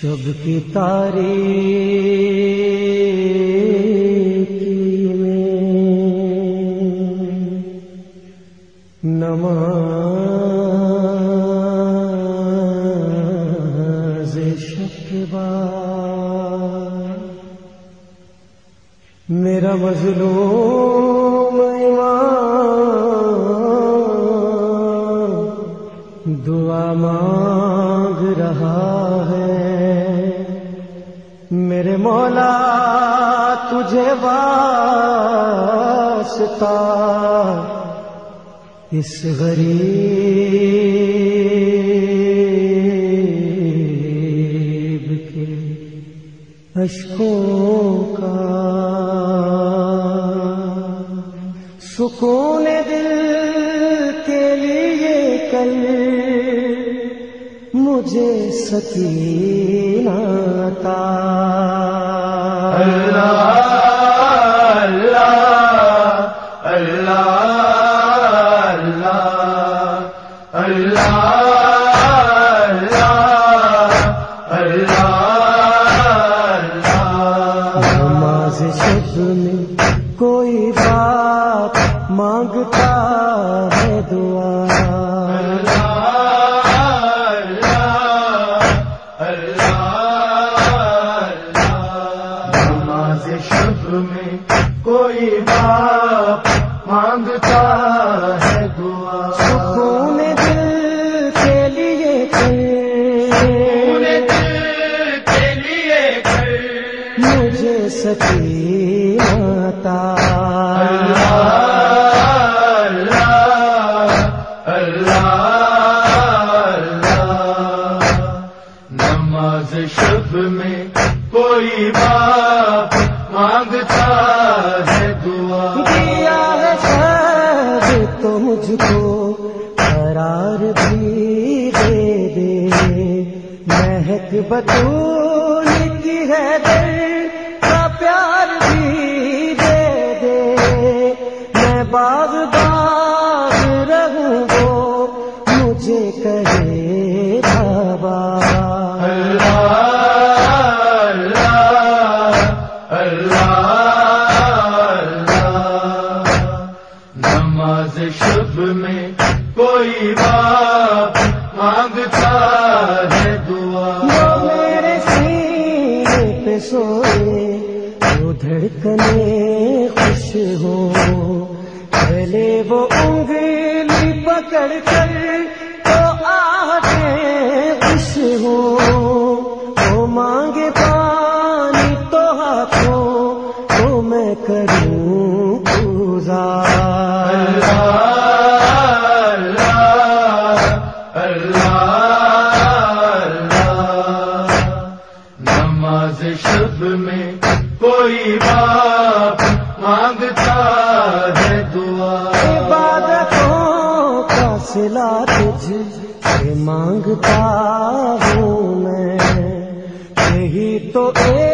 شب کی تاریخی میں نماز شکبا میرا مظلوم ایمان دعا مانگ رہا ہے میرے مولا تجھے واسطہ۔ اس غریب کے اشکوں کا سکون دل کے لیے کل مجھے سکینہ عطا۔ نماز شب میں کوئی بات مانگتا ہے دعا۔ میں کوئی باپ مانگتا ہے دعا۔ سکون دل کے لیے دل کے لیے مجھے سکینہ عطا نماز شب میں کوئی باپ مانگتا ہے دعا۔ دیا ہے شاید تو مجھ کو قرار بھی دے دے۔ مہک بطول کی ہے دل کا پیار بھی دے دے۔ میں باغ باغ رہوں گو، مجھے کہے کوئی باپ مانگتا ہے دعا۔ وہ میرے سینے پہ سوئے وہ دھڑکنے خوش ہو پہلے وہ انگلی پکڑ کر تو آتے خوش ہو وہ مانگے پانی تو ہاتھوں تو میں کروں گزار۔ نماز شب میں کوئی باپ مانگتا ہے دعا۔ عبادتوں کا سلا تجھ سے مانگتا ہوں میں۔ یہی تو ایک